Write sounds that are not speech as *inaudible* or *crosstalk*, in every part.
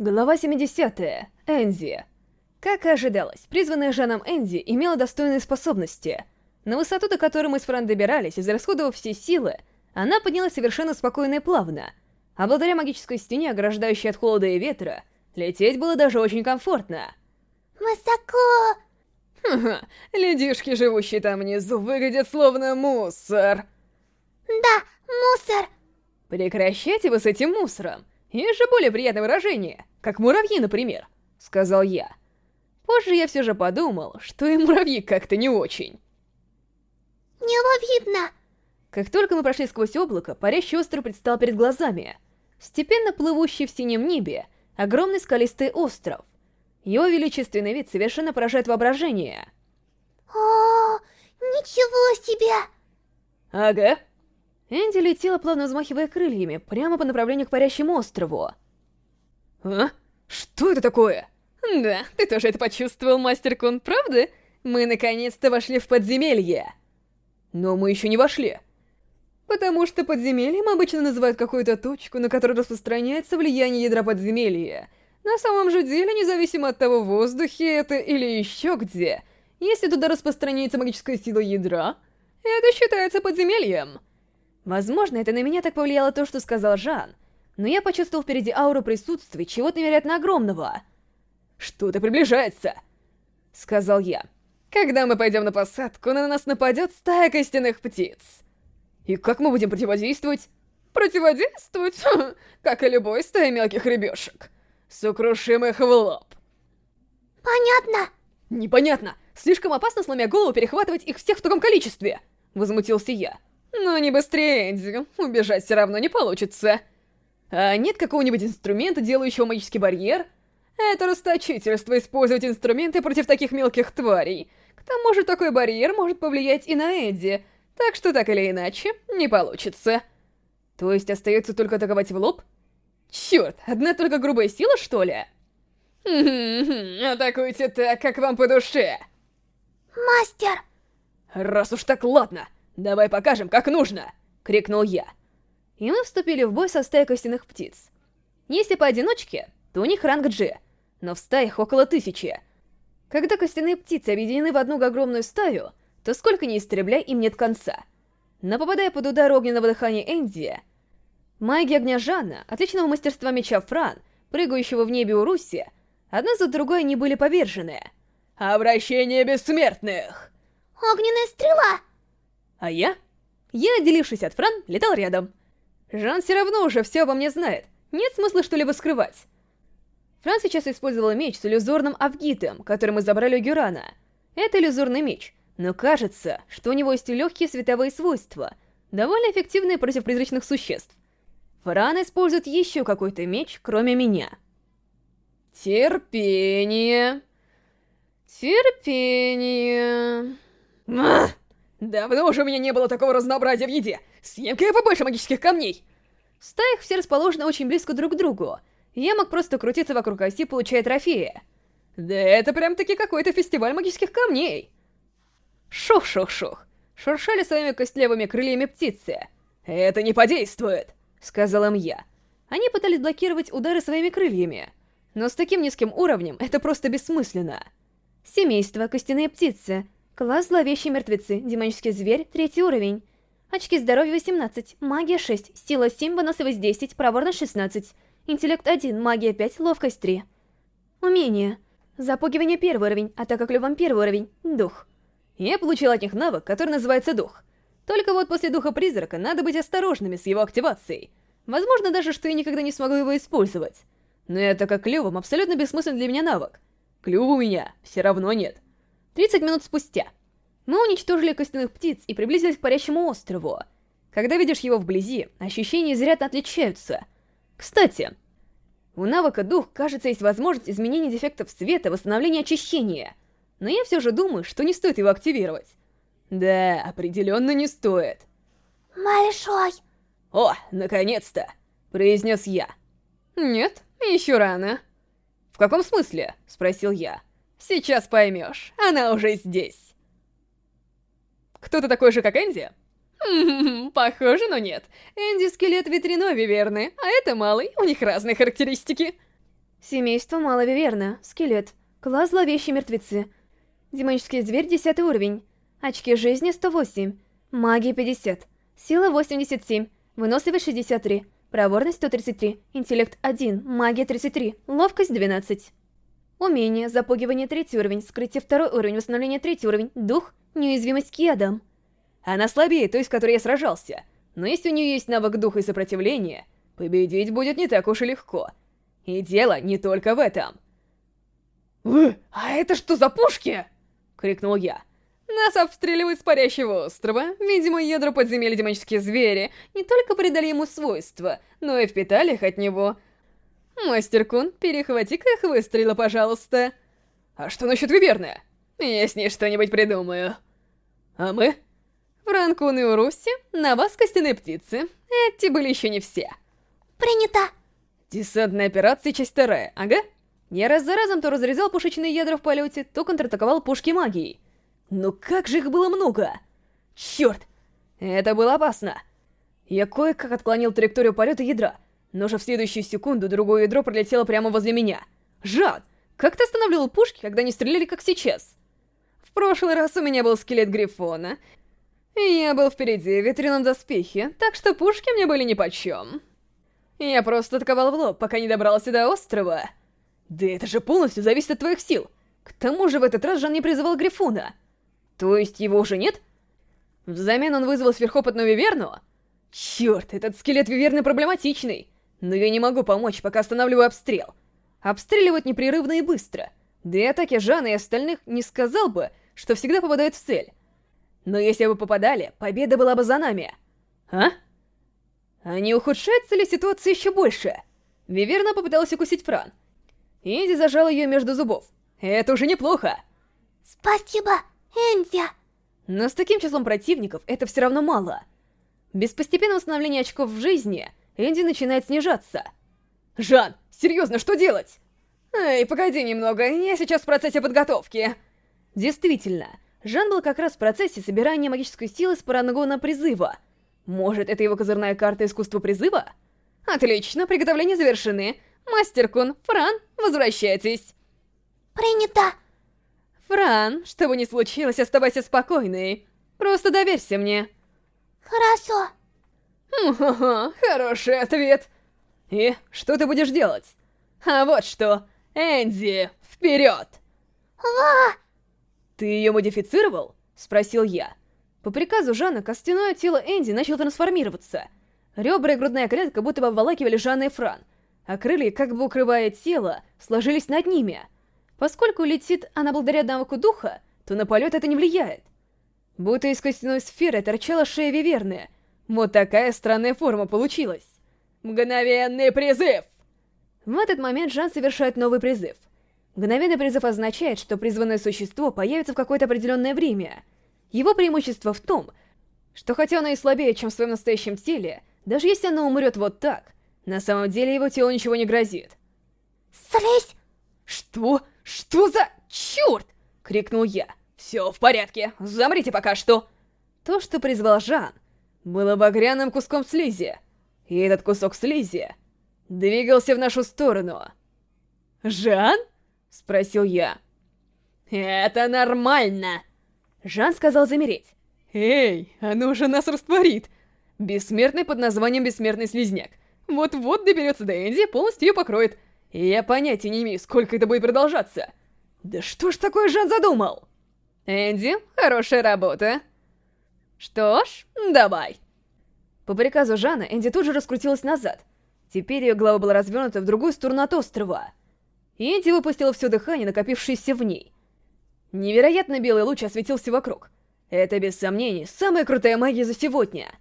Глава 70. Энди. Как и ожидалось, призванная Жаном Энди имела достойные способности. На высоту, до которой мы с Фран добирались, израсходовав все силы, она поднялась совершенно спокойно и плавно. А благодаря магической стене, ограждающей от холода и ветра, лететь было даже очень комфортно. Высоко! Ха-ха, людишки, живущие там внизу, выглядят словно мусор. Да, мусор. Прекращайте вы с этим мусором. Есть же более приятное выражение, как муравьи, например, сказал я. Позже я все же подумал, что и муравьи как-то не очень. Небо видно. Как только мы прошли сквозь облако, парящий остров предстал перед глазами. Степенно плывущий в синем небе, огромный скалистый остров. Его величественный вид совершенно поражает воображение. О, ничего себе! Ага, Энди летела, плавно взмахивая крыльями, прямо по направлению к парящему острову. «А? Что это такое?» «Да, ты тоже это почувствовал, мастер Кун, правда? Мы наконец-то вошли в подземелье!» «Но мы еще не вошли!» «Потому что подземельем обычно называют какую-то точку, на которой распространяется влияние ядра подземелья. На самом же деле, независимо от того, в воздухе это или еще где, если туда распространяется магическая сила ядра, это считается подземельем!» Возможно, это на меня так повлияло то, что сказал Жан, но я почувствовал впереди ауру присутствия чего-то невероятно огромного. «Что-то приближается!» — сказал я. «Когда мы пойдем на посадку, на нас нападет стая костяных птиц!» «И как мы будем противодействовать?» «Противодействовать? *laughs* Как и любой стая мелких рыбешек. Сокрушим их в лоб!» «Понятно!» «Непонятно! Слишком опасно, сломя голову, перехватывать их всех в таком количестве!» Возмутился я. Но не быстрее, Энди. Убежать все равно не получится. А нет какого-нибудь инструмента, делающего магический барьер? Это расточительство использовать инструменты против таких мелких тварей. К тому же такой барьер может повлиять и на Эдди, так что так или иначе, не получится. То есть остается только атаковать в лоб? Черт, одна только грубая сила, что ли? Атакуйте так, как вам по душе. Мастер! Раз уж так, ладно. «Давай покажем, как нужно!» — крикнул я. И мы вступили в бой со стаей костяных птиц. Если поодиночке, то у них ранг G, но в стаях около тысячи. Когда костяные птицы объединены в одну огромную стаю, то сколько ни истребляй, им нет конца. Но попадая под удар огненного дыхания Энди, магия огня Жанна, отличного мастерства меча Фран, прыгающего в небе у Руси, одна за другой они были повержены. «Обращение бессмертных!» «Огненная стрела!» А я? Я, отделившись от Фран, летал рядом. Жан все равно уже все обо мне знает. Нет смысла что-либо скрывать. Фран сейчас использовала меч с иллюзорным авгитом, который мы забрали у Гюрана. Это иллюзорный меч, но кажется, что у него есть легкие световые свойства, довольно эффективные против призрачных существ. Фран использует еще какой-то меч, кроме меня. Терпение. Терпение. Ах! Давно уже у меня не было такого разнообразия в еде. Съем-ка я побольше магических камней. В стаях все расположены очень близко друг к другу. Я мог просто крутиться вокруг оси, получая трофеи. Да это прям-таки какой-то фестиваль магических камней. Шух-шух-шух. Шуршали своими костлявыми крыльями птицы. «Это не подействует», — сказал им я. Они пытались блокировать удары своими крыльями. Но с таким низким уровнем это просто бессмысленно. Семейство, костяные птицы — Класс Зловещие Мертвецы, Демонический Зверь, третий уровень. Очки здоровья 18, магия 6, сила 7, выносливость 10, проворность 16, интеллект 1, магия 5, ловкость 3. Умение. Запугивание первый уровень, атака клювом первый уровень, дух. Я получил от них навык, который называется дух. Только вот после духа призрака надо быть осторожными с его активацией. Возможно даже, что я никогда не смогу его использовать. Но это как клювом абсолютно бессмысленный для меня навык. Клюва у меня все равно нет. 30 минут спустя. Мы уничтожили костяных птиц и приблизились к парящему острову. Когда видишь его вблизи, ощущения изрядно отличаются. Кстати, у навыка дух, кажется, есть возможность изменения дефектов света, восстановления очищения. Но я все же думаю, что не стоит его активировать. Да, определенно не стоит. Большой. О, наконец-то, произнес я. Нет, еще рано. В каком смысле? Спросил я. Сейчас поймешь, она уже здесь. Кто-то такой же, как Энди? Похоже, но нет. Энди скелет ветряной, верны, а это малый, у них разные характеристики. Семейство Малого Верна. Скелет. Класс Зловещие Мертвецы. Демонический зверь 10 уровень. Очки жизни 108. Магия 50. Сила 87. Выносливость 63. Проворность 133. Интеллект 1. Магия 33. Ловкость 12. Умение. Запугивание 3 уровень. Скрытие 2 уровень. Восстановление 3 уровень. Дух. Неуязвимость к ядам. Она слабее той, с которой я сражался. Но если у нее есть навык духа и сопротивления, победить будет не так уж и легко. И дело не только в этом. «Вы, а это что за пушки?» — крикнул я. Нас обстреливают с парящего острова. Видимо, ядра подземелья демонические звери не только придали ему свойства, но и впитали их от него. Мастер Кун, перехвати-ка их выстрела, пожалуйста. А что насчет Виверны? Я с ней что-нибудь придумаю. А мы? Франкун и Уруси, на вас костяные птицы. Эти были еще не все. Принято. Десантная операция, часть вторая, ага. Я раз за разом то разрезал пушечные ядра в полете, то контратаковал пушки магией. Но как же их было много! Черт! Это было опасно. Я кое-как отклонил траекторию полета ядра, но же в следующую секунду другое ядро пролетело прямо возле меня. Жан, как ты останавливал пушки, когда они стреляли как сейчас? В прошлый раз у меня был скелет Грифона, и я был впереди в ветряном доспехе, так что пушки мне были нипочем. Я просто атаковал в лоб, пока не добрался до острова. Да это же полностью зависит от твоих сил. К тому же в этот раз Жан не призывал Грифона. То есть его уже нет? Взамен он вызвал сверхопытную Виверну? Черт, этот скелет Виверны проблематичный. Но я не могу помочь, пока останавливаю обстрел. Обстреливают непрерывно и быстро. Да и атаки Жана и остальных не сказал бы, что всегда попадают в цель. Но если бы попадали, победа была бы за нами. А? А не ухудшается ли ситуация еще больше? Виверна попыталась укусить Фран. Инди зажала ее между зубов. Это уже неплохо. Спасибо, Энди. Но с таким числом противников это все равно мало. Без постепенного восстановления очков в жизни Энди начинает снижаться. Жан, серьезно, что делать? Эй, погоди немного, я сейчас в процессе подготовки. Действительно, Жан был как раз в процессе собирания магической силы с парангона призыва. Может, это его козырная карта искусства призыва? Отлично, приготовления завершены. Мастер Кун, Фран, возвращайтесь. Принято. Фран, что бы ни случилось, оставайся спокойной. Просто доверься мне. Хорошо. Хм-ха-ха, хороший ответ. И что ты будешь делать? А вот что. Энди, вперед! Ва! Ты ее модифицировал? Спросил я. По приказу Жана костяное тело Энди начало трансформироваться. Ребра и грудная клетка будто бы обволакивали Жанна и Фран, а крылья, как бы укрывая тело, сложились над ними. Поскольку летит она благодаря навыку духа, то на полет это не влияет. Будто из костяной сферы торчала шея Виверны. Вот такая странная форма получилась. Мгновенный призыв! В этот момент Жан совершает новый призыв. Мгновенный призыв означает, что призванное существо появится в какое-то определенное время. Его преимущество в том, что хотя оно и слабее, чем в своем настоящем теле, даже если оно умрет вот так, на самом деле его телу ничего не грозит. Слезь! «Что? Что за... Черт!» — крикнул я. «Все в порядке, замрите пока что!» То, что призвал Жан, было багряным куском слизи. И этот кусок слизи двигался в нашу сторону. «Жан?» — спросил я. «Это нормально!» Жан сказал замереть. «Эй, оно уже нас растворит!» Бессмертный под названием Бессмертный Слизняк. Вот-вот доберется до Энди, полностью ее покроет. И я понятия не имею, сколько это будет продолжаться. Да что ж такое Жан задумал? Энди, хорошая работа. Что ж, давай. По приказу Жана Энди тут же раскрутилась назад. Теперь ее голова была развернута в другую сторону от острова. Энди выпустила все дыхание, накопившееся в ней. Невероятно белый луч осветился вокруг. Это, без сомнений, самая крутая магия за сегодня.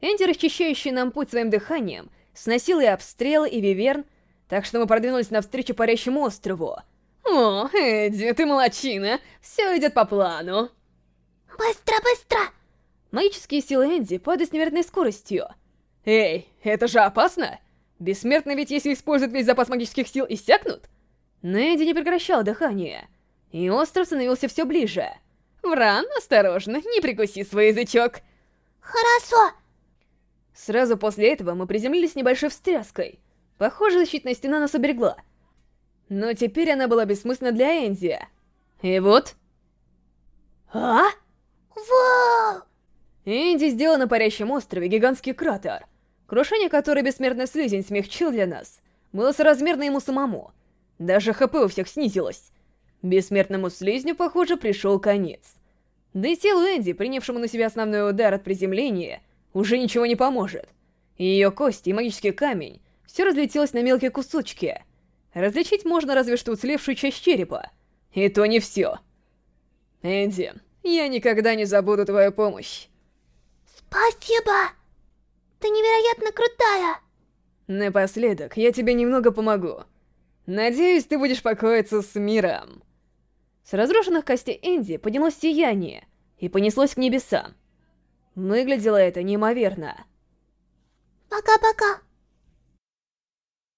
Энди, расчищающий нам путь своим дыханием, сносил и обстрелы, и виверн, так что мы продвинулись навстречу парящему острову. «О, Эдди, ты молочина! Все идет по плану!» Быстро! Магические силы Энди падают с невероятной скоростью. «Эй, это же опасно! Бессмертно ведь если используют весь запас магических сил, иссякнут?» Но Энди не прекращал дыхание, и остров становился все ближе. «Вран, осторожно, не прикуси свой язычок!» Хорошо! Сразу после этого мы приземлились с небольшой встряской. Похоже, защитная стена нас оберегла. Но теперь она была бессмысленна для Энди. И вот... А? Вау! Энди сделал на парящем острове гигантский кратер, крушение которое бессмертный слизень смягчил для нас, было соразмерно ему самому. Даже ХП у всех снизилось. Бессмертному слизню, похоже, пришел конец. Да и телу Энди, принявшему на себя основной удар от приземления, уже ничего не поможет. Ее кости и магический камень все разлетелось на мелкие кусочки. Различить можно разве что уцелевшую часть черепа. И то не все. Энди, я никогда не забуду твою помощь. Спасибо! Ты невероятно крутая! Напоследок, я тебе немного помогу. Надеюсь, ты будешь покоиться с миром. С разрушенных костей Энди поднялось сияние и понеслось к небесам. Выглядело это неимоверно. Пока-пока!